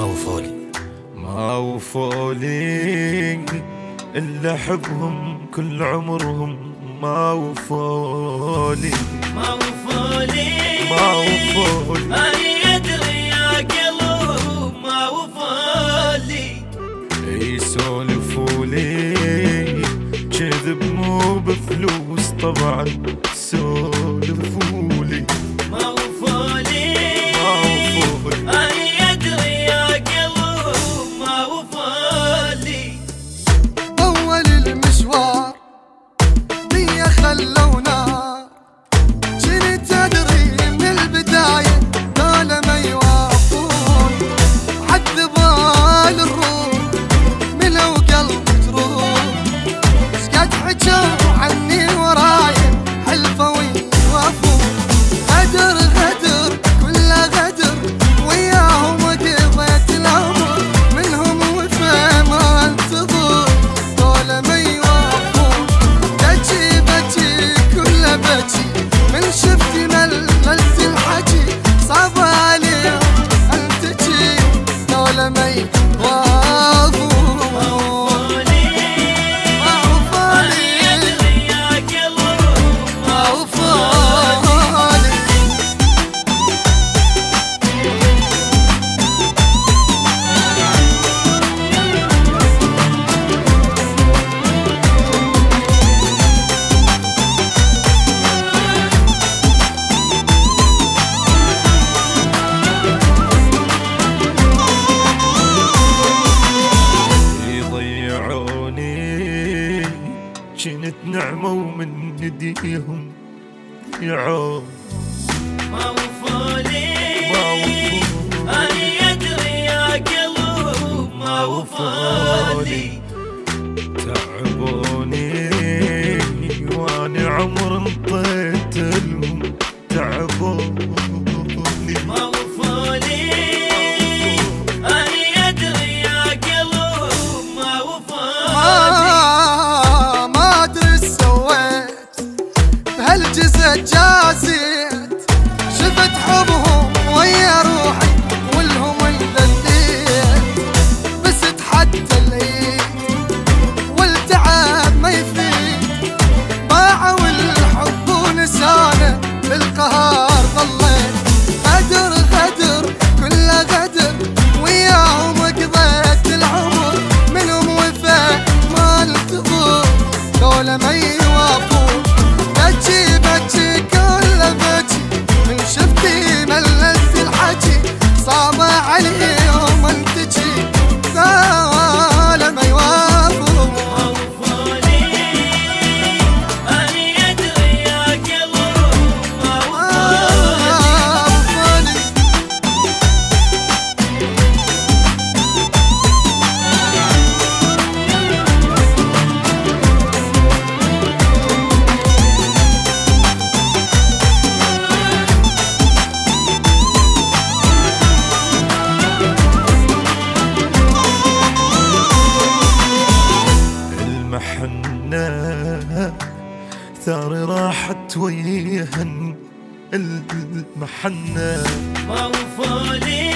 ما وفولي ما وفولي اللي أحبهم كل عمرهم ما وفولي ما وفولي ما وفولي أنا أدري يا قلوب ما وفولي يسولفولي كذب مو بفلوس طبعا سولفولي night. نعمة ومن نديهم يا حنا ثار راحت ويهن المحنة. موفولي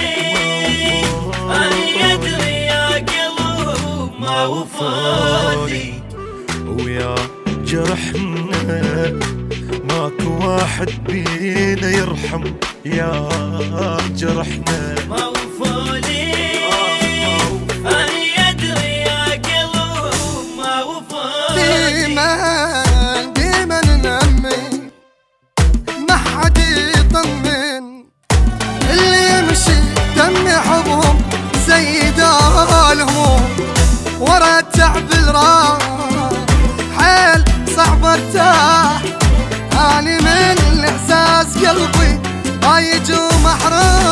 أنا يدري يا قلوب موفولي ويا جرحنا ماكو واحد بينا يرحم يا جرحنا. موفولي صعب الراح حيل صعب ارتاح اني من إحساس قلبي ضايج ومحروم